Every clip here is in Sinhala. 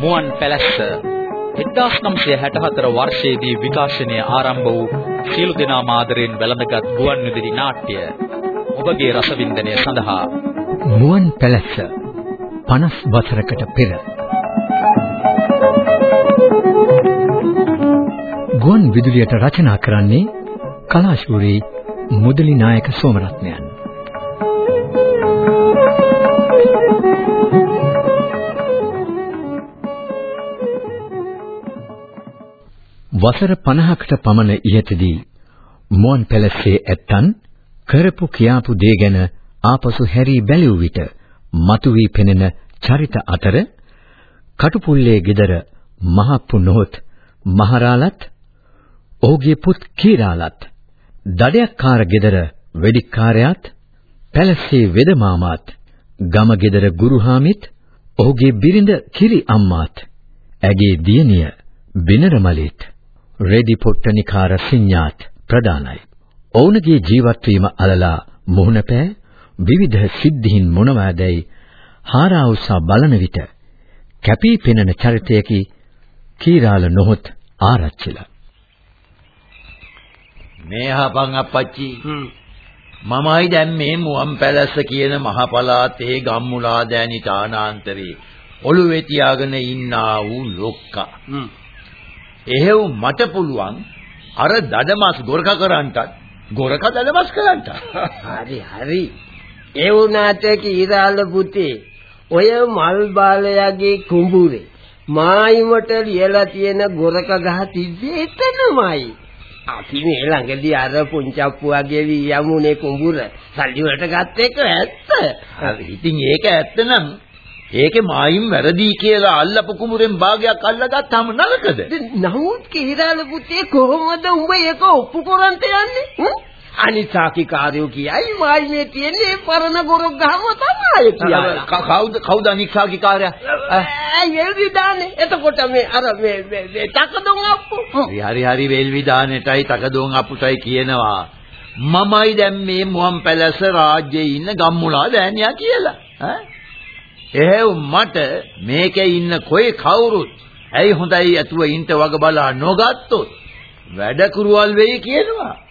මුවන් පැලැස්ස 1964 වර්ෂයේදී විකාශනය ආරම්භ වූ සියලු දෙනා මාදරෙන් වැළඳගත් ගුවන් විදුලි නාට්‍ය ඔබගේ රසවින්දනය සඳහා මුවන් පැලැස්ස 50 වසරකට පෙර. ගුවන් විදුලියට රචනා කරන්නේ කලාශූරී මුදලි නායක සෝමරත්නයන්. වසර 50කට පමණ ඉහතදී මුවන් පැලසේ ඇත්තන් කරපු කියාපු දේ ගැන ආපසු හැරී බැලුව විට මතුවී පෙනෙන චරිත අතර කටුපුල්ලේ ගෙදර මහප්පු නොහොත් මහරාලත් ඔහුගේ පුත් කීරාලත් දඩයක්කාර ගෙදර වෙඩික්කාරයාත් පැලසේ වෙද මාමාත් ගම ගෙදර ගුරුහාමිත් ඔහුගේ බිරිඳ කිරි අම්මාත් ඇගේ දියණිය බිනරමලිත්. රෙදි පොට්ටනිකාර සිඤ්ඤාත් ප්‍රදානයි. ඔවුන්ගේ ජීවත් වීම අලලා මුහුණ පෑ විවිධ සිද්ධීන් මොනවාදැයි හාරාඋසා බලන විට කැපී පෙනෙන චරිතයකි කීරාල නොහොත් ආරච්චිලා. මේ හපන් අප්පච්චි මමයි දැන් මේ මුවන් පැලස්ස කියන මහ පළාතේ ගම්මුලා දෑනි තානාන්තරේ ඔළුවේ තියාගෙන ඉන්නා වූ ලොක්කා. එහෙව් මට පුළුවන් අර දඩමස් ගොරක කරන්ටත් ගොරක දඩමස් කරන්ට. හරි හරි. ඒ වුණාට කීරාල පුතේ ඔය මල් බාලයාගේ කුඹුරේ මායිමට ලියලා තියෙන ගොරක ගහ තිබ්බේ එතනමයි. අපි මේ ළඟදී අර පුංචප්පුවාගේ වී යමුනේ කුඹුර සල්ලි වලට ගත්ත එක ඇත්ත. හරි ඉතින් ඒක ඇත්ත නම් ඒකේ මායිම් වැරදි කියලා අල්ලපු කුඹුරෙන් භාගයක් අල්ලගත්තාම නරකද? නමුත් කිහිරාල පුතේ කොහොමද උඹ ඒක ඔප්පු කරන්ට යන්නේ? අනිසාකි කාර්යෝ කියයි මායිමේ තියෙන්නේ පරණ ගොරක් ගහම තමයි කියලා. කවුද කවුද අනිසාකි කාර්යය? ඇයි විදානේ? එතකොට මේ අර මේ මේ තකදොන් අප්පු. හරි හරි වේල් විදානෙටයි තකදොන් අප්පුටයි කියනවා. මමයි දැන් මේ මුවන් පැලස රාජ්‍යයේ ඉන්න ගම්මුලා දෑනියා කියලා. ඈ එහෙව් මට මේකේ ඉන්න කොයි කවුරුත් ඇයි හොඳයි ඇතුව ඉන්ට වග බලා නොගත්තොත් වැඩ කුරුවල් වෙයි කියනවා.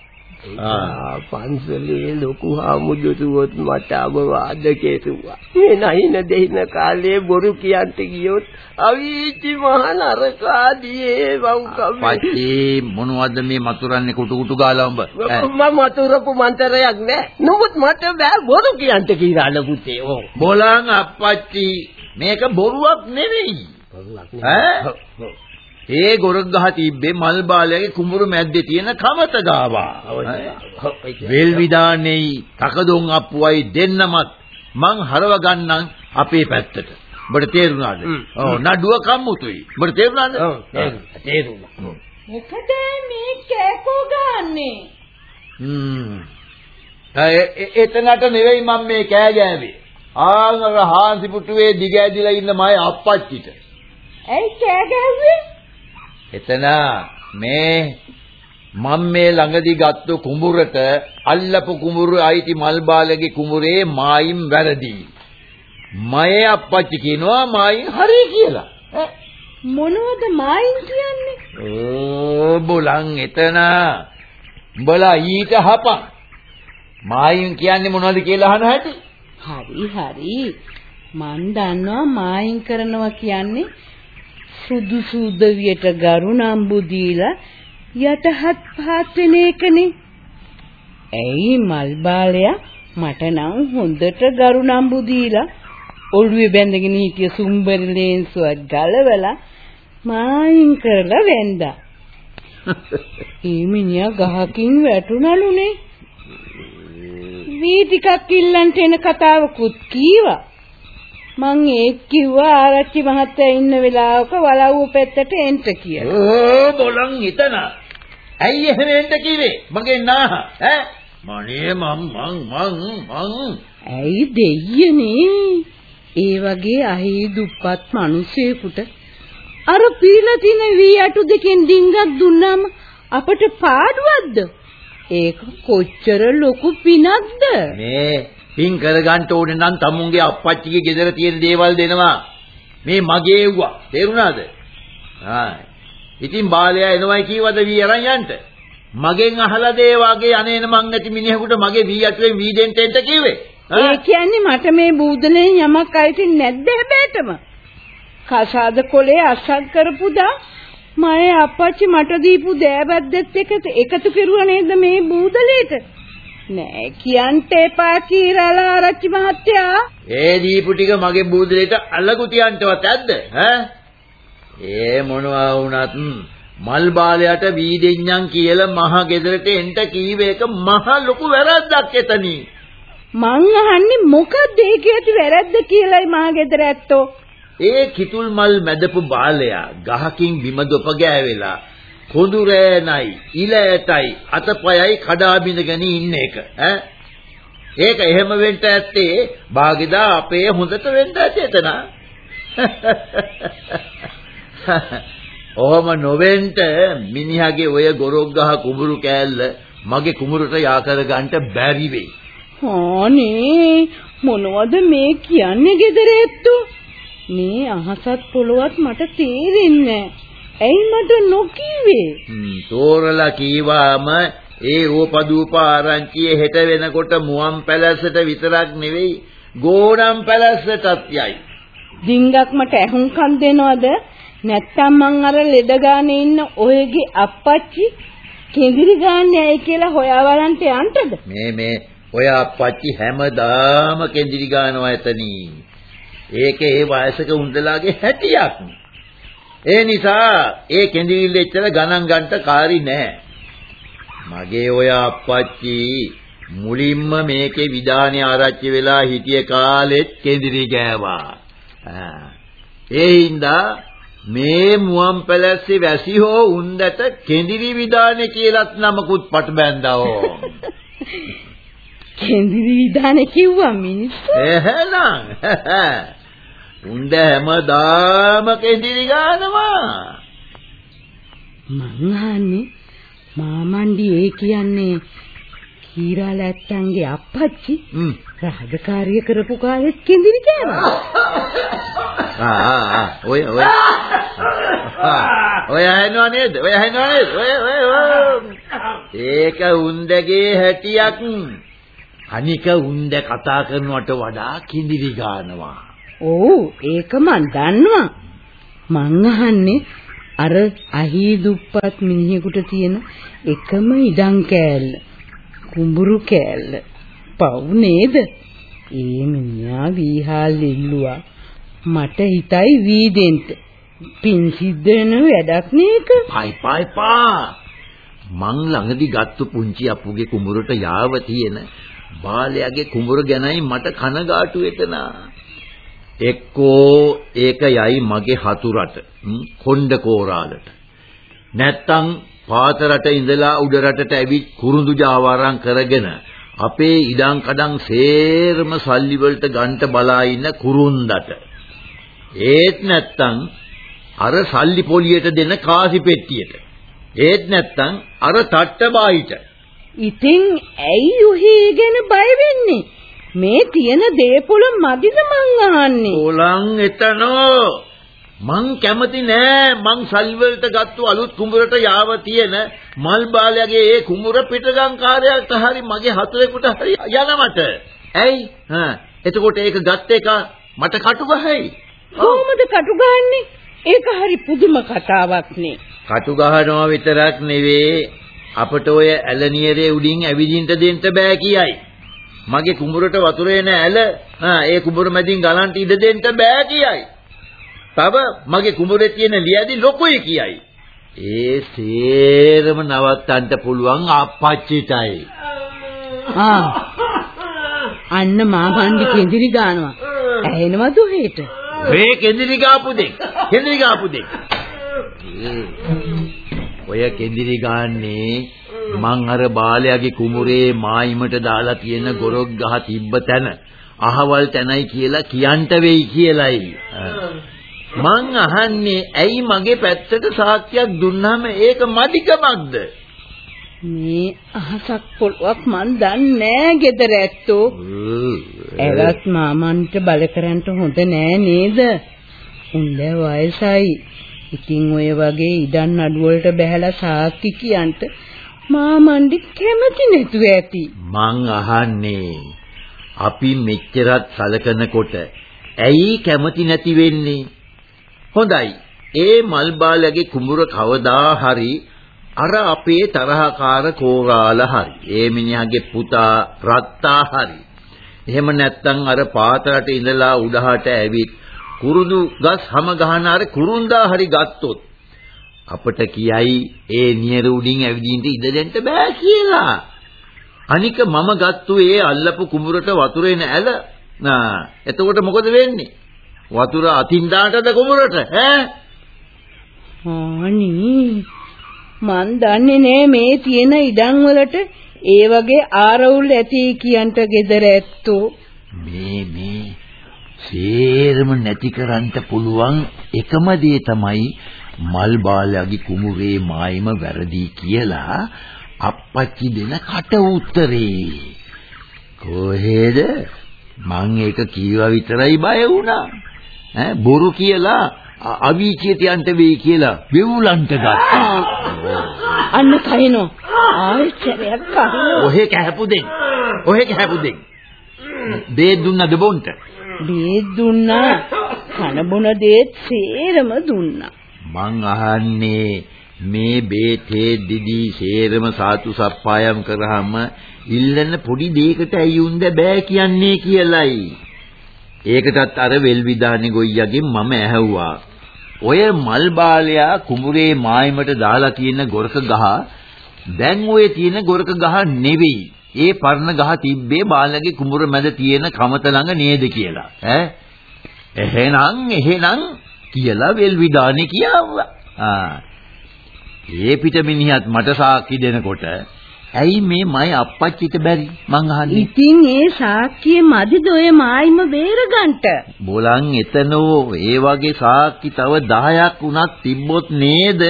පන්සලේ ලොකු හාමුදුරුවොත් මට අවවාද කෙරුවා. මේ නැහින දෙහින කාලේ බොරු කියන්ට ගියොත් අවීචි මහ නරකාදී වංකම්. පච්චි මොනවද මේ මතුරන්නේ කුටු කුටු ගාලා උඹ? මම මතුරපු මන්තරයක් නෑ. නමුත් මට බෑ බොරු කියන්ට කියලා පුතේ. ඕ. බොලන් අප්පච්චි මේක බොරුවක් නෙවෙයි. බොරුවක් ඈ? ඒ ගොරක් ගහ තිබ්බේ මල් බාලයාගේ කුඹුරු මැද්දේ තියෙන කමත ගාවා. වෙල් විදානේයි තකදොන් අප්පුවයි දෙන්නමත් මං හරව ගන්නම් අපේ පැත්තට. ඔබට තේරුණාද? ඔව් නඩුව කම්මුතුයි. ඔබට තේරුණාද? ඔව් තේරුණා. මොකද මේ කෑකෝ ගන්නෙ? හ්ම්. එතනට නෙවෙයි මම මේ කෑ ගෑවේ. ආංගර හාන්සි පුටුවේ දිග ඇදිලා ඉන්න මගේ අප්පච්චිට. ඇයි කෑ ගැහුවේ? එතන මේ මම මේ ළඟදි ගත්තු කුඹුරට අල්ලපු කුඹුර අයිති මල්බාලගේ කුඹුරේ මායිම් වැරදි. මයේ අප්පච්චි කියනවා මායිම් හරි කියලා. මොනවද මායිම් කියන්නේ? ඕ බොලන් එතන. උඹලා ඊට හපන්. මායිම් කියන්නේ මොනවද කියලා අහන හැටි. හරි හරි. මන් දන්නවා මායිම් කරනවා කියන්නේ සුදුසු උදවියට ගරු නම්බු දීලා යටහත් පහත් වෙන එකනේ. ඇයි මල් බාලයා මට නම් හොඳට ගරු නම්බු දීලා ඔළුවේ බැඳගෙන හිටිය සුම්බරි ලේන්සුවක් ගලවලා මායින් කරලා වැන්දා. ඒ මිනිහා ගහකින් වැටුණලුනේ. වී ටිකක් ඉල්ලන්ට එන කතාවකුත් කීවා. මං ඒක කිව්වා ආරච්චි මහත්තයා ඉන්න වෙලාවක වලව්ව පැත්තට එන්න කියලා. ඕ බොලන් හිතන. ඇයි එහෙම එන්න කිව්වේ? මගේ නාහ ඈ මනේ මං මං මං මං ඇයි දෙයියනේ? ඒ වගේ අහි දුප්පත් මිනිසෙකුට අර පීලා තින වී අටු දෙකෙන් ඩිංගක් දුන්නාම අපට පාඩුවක්ද? ඒක කොච්චර ලොකු පිනක්ද? මේ පින් කරගන්න ඕනේ නම් තමුන්ගේ අප්පච්චිගේ ගෙදර තියෙන දේවල් දෙනවා. මේ මගේ එව්වා. තේරුණාද? ආ. ඉතින් බාලයා එනවයි කීවද වී අරන් යන්න. මගෙන් අහලා දේ වගේ අනේන මං නැති මිනිහෙකුට මගේ වී අටුවෙන් වී දෙන්න එන්න කිව්වේ. ඒ කියන්නේ මට මේ බූදලෙන් යමක් අයිති නැද්ද හැබෑටම? කසාද කොලේ අස්සක් කරපු දා මගේ අප්පච්චි මට දීපු දෑබැද්දෙත් එක එකතු කරුවා නේද මේ බූදලේට? නෑ කියන්න එපා කීරලා ආරච්චි මහත්තයා. ඒ දීපු ටික මගේ බූදලේට අල්ලගු තියන්නවත් ඇද්ද? ඈ? ඒ මොනවා වුණත් මල් බාලයට වී දෙඤ්ඤම් කියලා මහ ගෙදරට එන්න කීව එක මහ ලොකු වැරද්දක් එතනින්. මං අහන්නේ මොකද්ද ඒකේ ඇති වැරද්ද කියලායි මහ ගෙදර ඇත්තෝ. ඒ කිතුල් මල් මැදපු බාලයා ගහකින් බිම දොප ගෑවෙලා කොඳුරෑනයි ඉලයටයි අතපයයි කඩා බිඳගෙන ඉන්න එක ඈ ඒක එහෙම වෙන්න ඇත්තේ භාගිදා අපේ හොඳට වෙන්න ඇති එතන ඔහම නොවෙන්න මිනිහාගේ ඔය ගොරොක් ගහ කුඹුරු කෑල්ල මගේ කුඹුරට යා කර ගන්නට බැරි වෙයි. අනේ මොනවද මේ කියන්නේ ගෙදර ඇත්තෝ? මේ අහසත් පොළොවත් මට තේරෙන්නේ ඇයි මට නොකියවේ? තෝරලා කීවාම ඒ ඕපදූප ආරංචියේ හෙට වෙනකොට මුවන් පැලැස්සට විතරක් නෙවෙයි ගෝනම් පැලැස්සටත් යයි. ඩිංගක් මට ඇහුම්කන් දෙනවද? නැත්තම් මං අර ලෙඩ ගානේ ඉන්න ඔයගේ අප්පච්චි කෙඳිරි ගාන්නේ ඇයි කියලා හොයා බලන්න යන්නද? මේ මේ ඔය අප්පච්චි හැමදාම කෙඳිරි ගානවා එතනින්. ඒක ඒ වයසක උන්දලාගේ හැටියක්. ඒ නිසා ඒ කෙඳිරිල්ල එච්චර ගණන් ගන්නට කාරි නෑ. මගේ ඔය අප්පච්චි මුලින්ම මේකේ විධානය ආරච්චි වෙලා හිටිය කාලෙත් කෙඳිරි ගෑවා. ඒ හින්දා මේ මුවන් පැලැස්සේ වැසි හෝ උන්දට කෙඳිරි විධානය කියලත් නමකුත් පට බැන්දා කෙඳිරි විධානය කිව්වා මිනිස්සු එහෙනම් උන්ද හැමදාම කෙඳිරි ගන්නවා. මං අහන්නේ මාමණ්ඩි ඒ කියන්නේ කීරාල ඇත්තන්ගේ අප්පච්චි රාජකාරිය කරපු කාලෙත් කෙඳිරි කෑවා. ආ ඔය ඔය. ඔය අහනවා නේද? ඔය අහනවා නේද? ඔය ඔය. ඒක උන්දගේ හැටියක්. අනික උන්ද කතා කරනවට වඩා කිඳිරි ගන්නවා ඔව් ඒක මන් දන්නවා. මං අහන්නේ අර අහී දුප්පත් මිනිහෙකුට තියෙන එකම ඉඩම් කෑල්ල කුඹුරු කෑල්ල. පව් නේද? ඒ මිනිහා වීහාල් ඉල්ලුවා. මට හිතයි වී දෙන්න පින් සිද්ධ වෙන වැඩක් නේක? පයි පයි පා මං ළඟදි ගත්තු පුංචි අපුගේ කුඹුරට යාව තියෙන බාලයාගේ කුඹුර ගැනයි මට කනගාටු වෙතනා එක්කෝ ඒක යයි මගේ හතුරට කොණ්ඩ කෝරාලට. නැත්තම් පාත රට ඉඳලා උඩ රටට ඇවිත් කුරුඳු ජාවාරම් කරගෙන අපේ ඉඩම් කඩම් සේරම සල්ලි වලට ගන්ට බලා ඉන්න කුරුන්දට. ඒත් නැත්තම් අර සල්ලි පොලියට දෙන කාසි පෙට්ටියට. ඒත් නැත්තම් අර තට්ට බායිට ඉතින් ඇයි උහි ගැන බය වෙන්නේ? මේ තියෙන දේපොළ මදිද මං අහන්නේ. ඕලං එතනෝ මං කැමති නෑ මං සල්වලට ගත්තු අලුත් කුඹරට යාව තියෙන මල් බාලයාගේ ඒ කුඹර පිටගම් කාර්යයට හරි මගේ හතරෙකුට හරි යනමට. ඇයි? හා එතකොට ඒක ගත්ත එක මට කටු ගහයි. කොහොමද කටු ගහන්නේ? ඒක හරි පුදුම කතාවක් නේ. කටු ගහනවා විතරක් නෙවෙයි අපට ඔය ඇලනියරේ උඩින් ඇවිදින්න දෙන්න බෑ කියයි. මගේ කුඹුරට වතුරේ නැල ඒ කුඹුර මැදින් ගලන්ට ඉඩ දෙන්න බෑ කියයි. තව මගේ කුඹුරේ තියෙන ලියදි ලොකුයි කියයි. ඒ සේරම නවත්තන්න පුළුවන් අපච්චිටයි. ආ අන්න මාමණ්ඩි කෙඳිරි ගන්නවා. ඇහෙනවද උහෙට? මේ කෙඳිරි ගාපු දෙක්. කෙඳිරි ගාපු දෙක්. ඔය කෙඳිරි ගාන්නේ මං අර බාලයාගේ කුමුරේ මායිමට දාලා තියෙන ගොරොක් ගහ තිබ්බ තැන අහවල් තැනයි කියලා කියන්ට වෙයි කියලයි. මං අහන්නේ ඇයි මගේ පැත්තට සාක්ෂියක් දුන්නාම ඒක මදිකමක්ද? මේ අහසක් පොළොවක් මන් දන්නේ නෑ ගෙදර ඇත්තෝ. එවත් මාමන්ට බල කරන්න හොඳ නෑ නේද? උන්ද වයසයි. ඉතින් ඔය වගේ ඉඩන් නඩු වලට බහැලා සාක්කි කියන්ට මාමන්ඩි කැමති නැතුව ඇති. මං අහන්නේ අපි මෙච්චරත් සලකනකොට ඇයි කැමති නැති වෙන්නේ? හොඳයි. ඒ මල්බාලගේ කුඹුර කවදා හරි අර අපේ තරහකාර කෝරාල හරි ඒ මිනිහාගේ පුතා රත්තා හරි එහෙම නැත්නම් අර පාතරට ඉඳලා උඩහට ඇවිත් කුරුදු ගස් හැම ගහන අර කුරුන්දා හරි ගත්තොත් අපට කියයි ඒ නියර උඩින් ඇවිදින්න ඉඩ දෙන්න බෑ කියලා. අනික මම ගත්තු ඒ අල්ලපු කුඹුරට වතුරේ නැල. නා එතකොට මොකද වෙන්නේ? වතුර අතින් දාන්නද කුඹුරට ඈ? අනේ මන් දන්නේ නෑ මේ තියෙන ඉඩම් වලට ඒ වගේ ආරවුල් ඇති කියන්ට ගෙදර ඇත්තෝ මේ මේ සේරම නැති කරන්න පුළුවන් එකම දේ තමයි මල් බාලයාගේ කුමුරේ මායිම වැරදි කියලා අප්පච්චි දෙන කට උත්තරේ කොහෙද මං ඒක කීවා විතරයි බය වුණා ඈ බොරු කියලා අවීචියට යන්න වෙයි කියලා වෙවුලන්ට ගත්තා. අන්න කහිනෝ. ආයෙත්. ඔහෙ කැහපු දෙන්. ඔහෙ කැහපු දෙන්. බේත් දුන්නද බොන්ට? බේත් දුන්නා. කන බොන දේත් සේරම දුන්නා. මං අහන්නේ මේ බේතේ දිදී සේරම සාතු සප්පායම් කරාම ඉල්ලන පොඩි දෙයකට ඇයි උන්ද බෑ කියන්නේ කියලයි. ඒකටත් අර වෙල් විදානේ ගොයියගෙන් මම ඇහැව්වා. ඔය මල් බාලයා කුඹුරේ මායිමට දාලා තියෙන ගොරක ගහ දැන් ඔය තියෙන ගොරක ගහ නෙවෙයි. ඒ පරණ ගහ තිබ්බේ බාලගේ කුඹුර මැද තියෙන කමත ළඟ නේද කියලා. ඈ එහෙනම් එහෙනම් කියලා වෙල් විදානේ කියාවා. ආ. ඒ පිට මිනිහත් මට සාක්ෂි දෙනකොට ඇයි මේ මයි අප්පච්චිට බැරි? මං අහන්නේ. ඉතින් ඒ සාක්කිය මදිද ඔය මායිම බේරගන්ට බෝලන් එතනෝ ඒ වගේ සාක්කි තව 10ක් උනත් තිබ්බොත් නේද?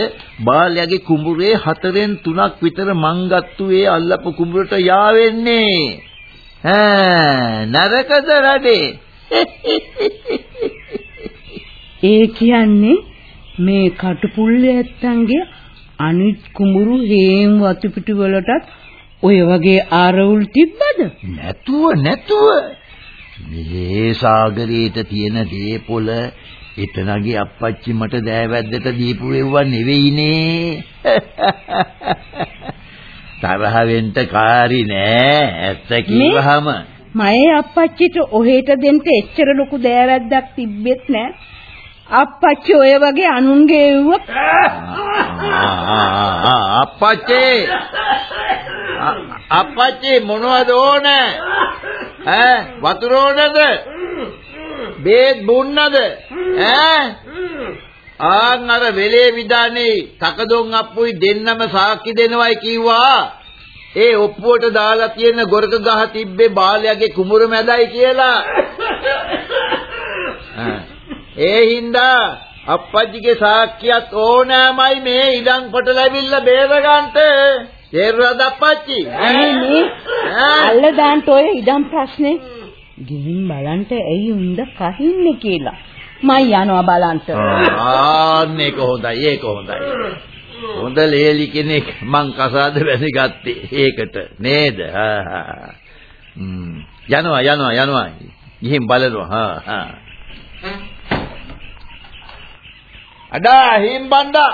බාලයාගේ කුඹුරේ හතරෙන් තුනක් විතර මං ගත්තු ඒ අල්ලපු කුඹුරට යාවෙන්නේ. ඈ නරකද රඩේ ඒ කියන්නේ මේ කටුපුල්ලේ ඇත්තන්ගේ අනිත් කුඹුරු හේම් වතු පිටු වලටත් ඔය වගේ ආරවුල් තිබ්බද? නැතුව නැතුව. මේ සාගරේට තියෙන දීපොළ එතනගේ අප්පච්චි මට දෑවැද්දට දීපු එව්වා නෙවෙයිනේ. තරහ වෙන්න කාරි නෑ. ඇත්ත කිව්වහම මයේ අප්පච්චිට ඔහෙට දෙන්න එච්චර ලොකු දෑවැද්දක් තිබ්බෙත් නෑ. අප්පච්චි ඔය වගේ අනුන්ගේ එව්ව අප්පච්චි. අප්පච්චි මොනවද ඕන? ඈ වතුර ඕනද? බේත් බොන්නද? ඈ? ආන් අර වෙලේ විදානේ තකදොන් අප්පුයි දෙන්නම සාක්ෂි දෙනවයි කිව්වා. ඒ ඔප්පුවට දාලා තියෙන ගොරක ගහ තිබ්බේ බාලයාගේ කුඹුර මැදයි කියලා. ඒ හින්දා අප්පච්චිගේ සාක්කියත් ඕනෑමයි මේ ඉඩම් කොට ලැබිලා බේරගන්න. තේරුණාද අප්පච්චි? අනේ අල්ල දාන්න ඔය ඉඩම් ප්‍රශ්නේ ගිහින් බලන්න ඇයි උන්ද කහින්නේ කියලා. මම යනවා බලන්න. ආන්න ඒක හොඳයි ඒක හොඳයි. හොඳ ලේලි කෙනෙක් මං කසාද වැසි ගත්තේ ඒකට නේද? යනවා යනවා යනවා. ගිහින් බලනවා. හා හා. අඩා හිම්බණ්ඩා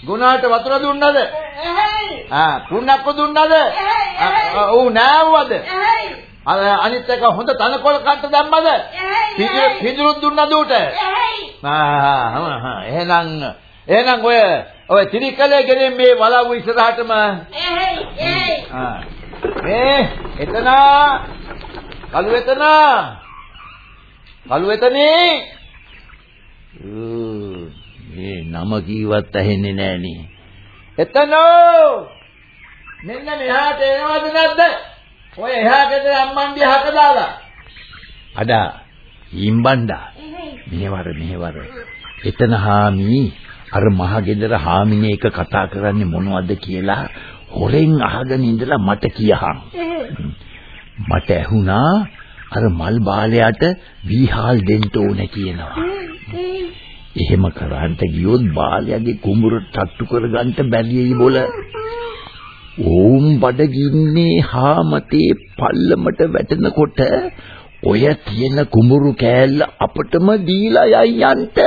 ගුණාට වතුර දුන්නද? එහෙයි. ආ පුන්නක්ක දුන්නද? එහෙයි. ඌ නෑවද? එහෙයි. අර අනිත් එක හොඳ තනකොළ කට්ට දැම්මද? එහෙයි. පිදුරුත් දුන්නද හා එහෙනම් එහෙනම් ඔය ඔය තිරිකලේ ගෙනින් මේ වලව් ඉස්සරහටම එහෙයි. එහෙයි. ආ මේ එතන කළු එතන කළු එතනේ මේ නම කීවත් ඇහෙන්නේ නෑනේ. එතනෝ මෙන්න මෙහාට එනවද නැද්ද? ඔය එහා ගෙදර අම්මන්ඩිය හක දාලා. අඩා ඊම්බණ්ඩා. මෙහෙවර මෙහෙවර. එතන හාමි අර මහ ගෙදර හාමිනේ එක කතා කරන්නේ මොනවද කියලා හොරෙන් අහගෙන ඉඳලා මට කියහන්. මට ඇහුණා අර මල් බාලයට වීහාල් දෙන්න ඕනේ කියනවා. එහෙම කරන්ට ගියොත් බාලයාගේ කුඹුර තට්ටු කරගන්න බැරියයි බොල. ඕම් බඩගින්නේ හාමතේ පල්ලමට වැටෙනකොට ඔය තියෙන කුඹුරු කෑල්ල අපටම දීලා යයි යන්ට.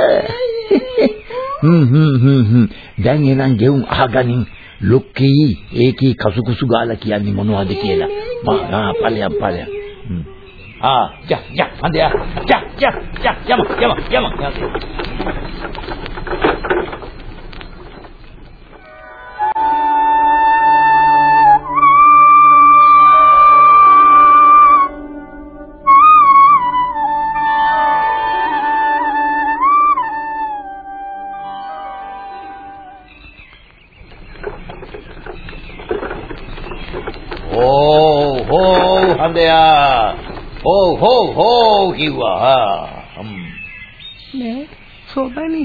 හ්ම් හ්ම් හ්ම් හ්ම් දැන් එනං ගෙවුම් අහගනින් ලොක්කී ඒකී කසුකුසු ගාලා කියන්නේ මොනවද කියලා. මා ඵලයන් ඵලයන්. ආ යා යා හන්දයා යා යා යා යම යම යම ඕ හෝ හන්දයා හෝ හෝ හෝ කිව්වා. නේ සෝබනි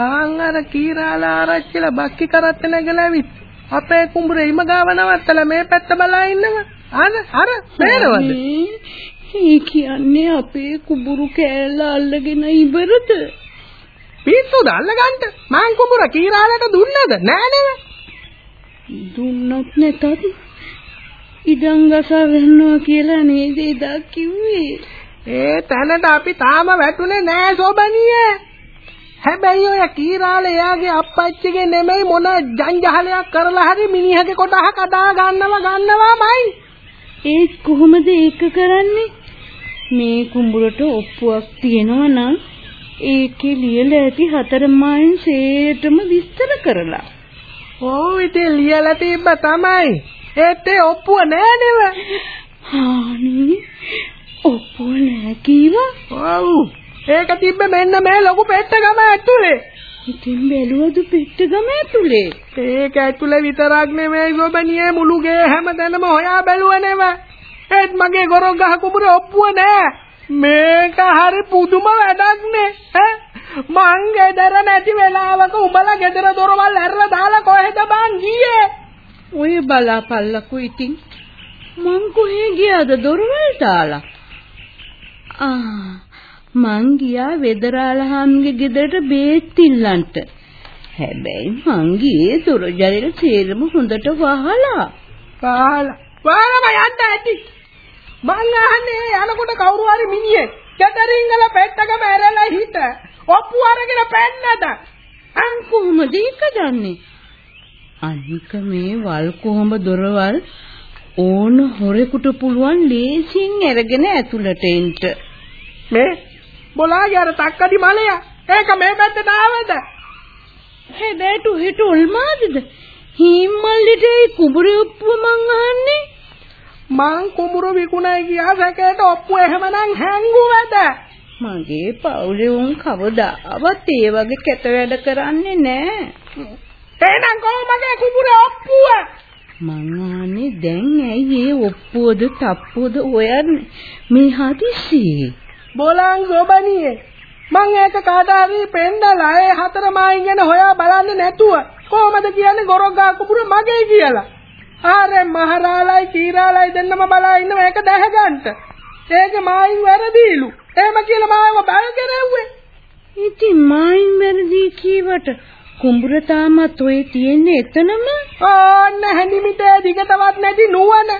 ආන් අර කීරාලා ආරච්චිලා බක්කි කරත් නැගලාවිත් අපේ කුඹුරේ ඉම ගාව නවත්තලා මේ පැත්ත බලා ඉන්නවා. අර අර පේනවද? ඒ කියන්නේ අපේ කුඹුරු කෑල්ල අල්ලගෙන ඉවරද? පිස්සුද අල්ලගන්න? මං කුඹුර කීරාලට දුන්නද? නෑ නෙව දුන්නත් නැතත් ඉඩම් ගසා ගන්නවා කියලා නේද? එදා කිව්වේ. ඒ තැනට අපි තාම වැටුනේ නෑ සෝබනිය. හැබැයි ඔය කීරාල එයාගේ අප්පච්චිගේ නෙමෙයි මොන ජංජහලයක් කරලා හරි මිනිහගේ කොටහ කඩා ගන්නව ගන්නවාමයි. ඒත් කොහොමද ඒක කරන්නේ? මේ කුඹුරට ඔප්පුවක් තියෙනවා නම් ඒකේ ලියලා ඇති හතර මායින් සේරටම විස්තර කරලා. ඕ ඉතින් ලියලා තිබ්බ තමයි ඒත් ඒ ඔප්පුව නෑ නෙව. හානි ඔප්පුව නෑ කීවා? ඔව් ඒක තිබ්බ මෙන්න මේ ලොකු පෙට්ටගම ඇතුලේ. ඉතින් බැලුවද පෙට්ටගම ඇතුලේ? ඒක ඇතුලේ විතරක් නෙමෙයි ගොබනියේ මුළු ගේ හැමතැනම හොයා බැලුවා නෙව. ඒත් මගේ ගොරොක් ගහ කුඹුර ඔප්පුව නෑ. මේක හරි පුදුම වැඩක් නේ ඈ? මං ගෙදර නැති වෙලාවක උඹලා ගෙදර දොරවල් ඇරලා දාලා කොහෙද බං ගියේ ඔය බලාපල්ලකෝ ඉතින් මං කොහේ ගියාද දොරවල් දාලා ආ මං ගියා වෙදරාලහාම්ගේ ගෙදරට බේත් ඉල්ලන්ට හැබැයි මං ගියේ දොර ජනෙල් සේරම හොඳට වහලා. කාලා වාරම යන්න ඇති. මං අහන්නේ යනකොට කවුරු හරි මිනිහෙක් කතරින්ගල පෙට්ටකම ඇරලා හිට ඔප්පු අරගෙන පැන්නද? අන් කොහොමද ඒක දන්නේ අනික මේ වල් කොහොඹ දොරවල් ඕන හොරෙකුට පුළුවන් ලේසියෙන් අරගෙන ඇතුළට එන්න. මේ බොලාගේ අර තක්කඩි මලය. ඒක මේ පැත්තට ආවද හැබැයි හෙට ඔල්මාදද හිම්මල්ලිට ඒ කුඹුරේ ඔප්පුව මං අහන්නේ. මං කුඹුර විකුණයි ගියා සැකේට ඔප්පු එහෙමනම් හැංගුවද? මගේ පවුලේ උන් කවදාවත් ඒ වගේ කැත වැඩ කරන්නේ නෑ එහෙනම් කොහොමද කුඹුරේ ඔප්පුව? මං අහන්නේ දැන් ඇයි ඒ ඔප්පුවද තප්පුවද හොයන්නේ මේ හදිස්සියේ බෝලං ගෝබනියේ මං ඒක කාට හරි පෙන්නලා ඒ හතර මායින් ගැන හොයා බලන්නේ නැතුව. කොහොමද කියන්නේ ගොරොක්ගා කුඹුර මගේ කියලා? ආරේ මහරාලයි කීරාලයි දෙන්නම බලා ඉන්නවා ඒක දැහගන්න. ඒක මායින් වැරදිලු. එහෙම කියලා මාව බල කෙරෙව්වේ ඉතින් මායින් වැරදි කීවට කුඹුර තාමත් ඔය තියෙන්නේ එතනම? ඕන්න හැඳිමිටේ දිගටවත් නැති නුවණ.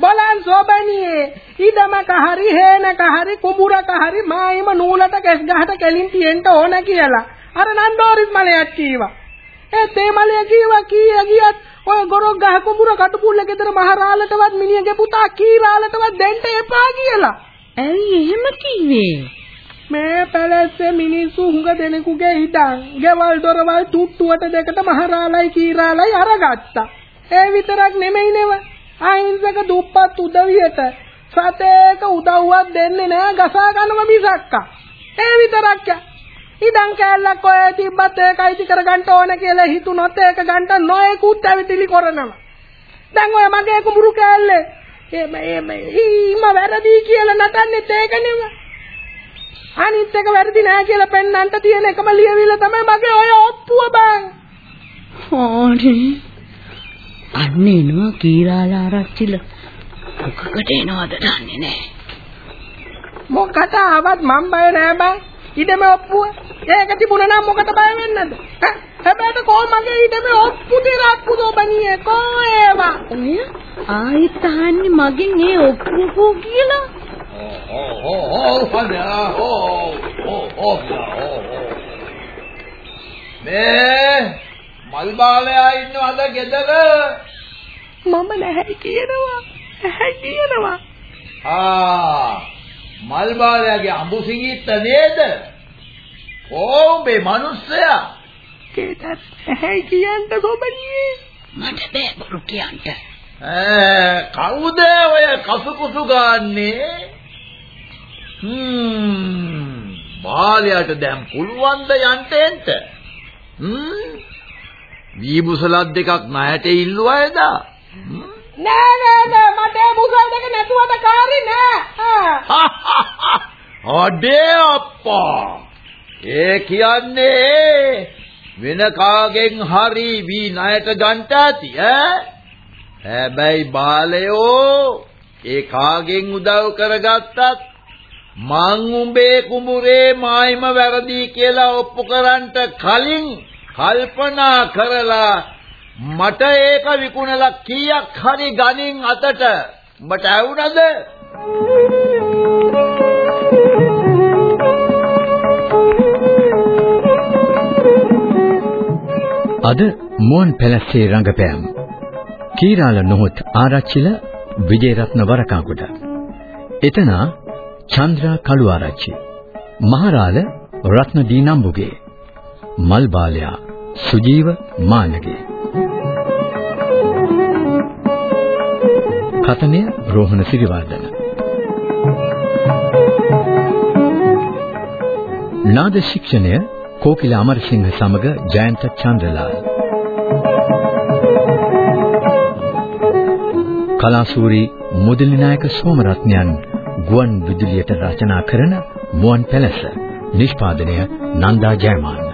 බලන් සෝබණියේ ඉදමක හරි හේනක හරි කුඹුරක හරි මායිම නූලට කැස් ගහට කෙලින් තියෙන්න ඕන කියලා. අර නන්දෝරිස් මලයක් කීවා. ඒ තේ මලය කීවා කීය ගියත් ඔය ගොරොක් ගහ කුඹුර කටුපුල්ල ගෙදර මහරාලටවත් මිනිහගේ පුතා කීරාලටවත් දෙන්න එපා කියලා. ඇයි එහෙම කිව්වේ මේ පැලැස්සේ මිනිස්සු හුඟ දෙනෙකුගේ ඉඩම් ගෙවල් දොරවල් තුට්ටුවට දෙකට මහරාලයි කීරාලයි අරගත්තා ඒ විතරක් නෙමෙයි නෙව අහිංසක දුප්පත් උදවියට සතේක උදව්වක් දෙන්නේ නෑ ගසා ගන්නව මිසක්කා. ඒ විතරක් ඉදන් කැලලක් ඔය තිබ්බත් ඒකයිති කරගන්න ඕන කියලා හිතුනොත් ඒක ගන්න නොයෙකුත් ඇවිදිලි කරනවා. දැන් ඔය මගේ කුඹුරු කැලේ එම එම ඊම වැරදි කියලා නටන්නෙත් ඒක නෙවෙයි. අනිත් එක වැරදි නෑ කියලා පෙන්නන්න තියෙන එකම ලියවිල්ල තමයි මගේ ඔය ඔප්පුව බං. ඕනේ අන්න එනවා කීරාලා ආරච්චිල. මොකකට එනවද දන්නේ නැහැ. මොකට ආවත් මම බය නෑ බං. ඉඩම ඔප්පුව. ඒක තිබුණා නම් මොකට බය වෙන්නද? හැබැයි කො මගේ ඉඩම ඔප්පු දෙරක්පු දොබනියේ කො ඒවා. ඔය ආයෙත් අහන්නේ මගෙන් ඒ ඔප්පු කියලා. ඕ ඕ ඕ හොඳා ඕ ඕ ඕ මේ මල් බාලයා ඉන්නවද ගෙදර? මම නැහැ කියනවා. නැහැ කියනවා. ආ මල් බාලයාගේ අඹු සිඟිත්ත නේද? ඕඹේ මිනිස්සයා. කේතත් නැහැ කියන්න සොබනියේ. මට බෑ බොරු කියන්න. ඈ කවුද ඔය කසුකුසු ගන්නේ? හ්ම් බාලයට දැන් පුළුවන් ද යන්න එන්න? හ්ම් වීබුසලක් දෙකක් ණයට ඉල්ලුවයිද? නෑ නෑ නෑ මට ඒ මුසල් දෙක නැතුවද කාරි නෑ. අඩේ අප්පා ඒ කියන්නේ වෙන කාගෙන් හරි වී ණයට ගන්ට ඇති ඈ හැබැයි බාලයෝ ඒ කාගෙන් උදව් කරගත්තත් මං උඹේ කුඹුරේ මායිම වැරදි කියලා ඔප්පු කරන්ට කලින් කල්පනා කරලා මට ඒක විකුණලා කීයක් හරි ගණින් අතට. උඹට ඇවුනද අද මුවන් පැලස්සේ රංගපෑම්. කීරාල නොහොත් ආරච්චිල විජේරත්න වරකාගොඩ. එතන චන්ද්‍රා කළු ආරච්චි මහරාල රත්න දීනම්බුගේ මල් බාලයා සුජීව මානගේ. කතනය රෝහණ සිරිවර්ධන. නාද ශික්ෂණය කෝකිල අමරසිංහ සමග ජයන්ත චන්ද්‍රලාල්. කලාසූරි මුදලි නායක සෝමරත්නයන් ගුවන් විදුලියට රචනා කරන මුවන් පැලස. නිෂ්පාදනය නන්දා ජයමාන.